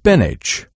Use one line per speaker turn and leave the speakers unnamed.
spinach.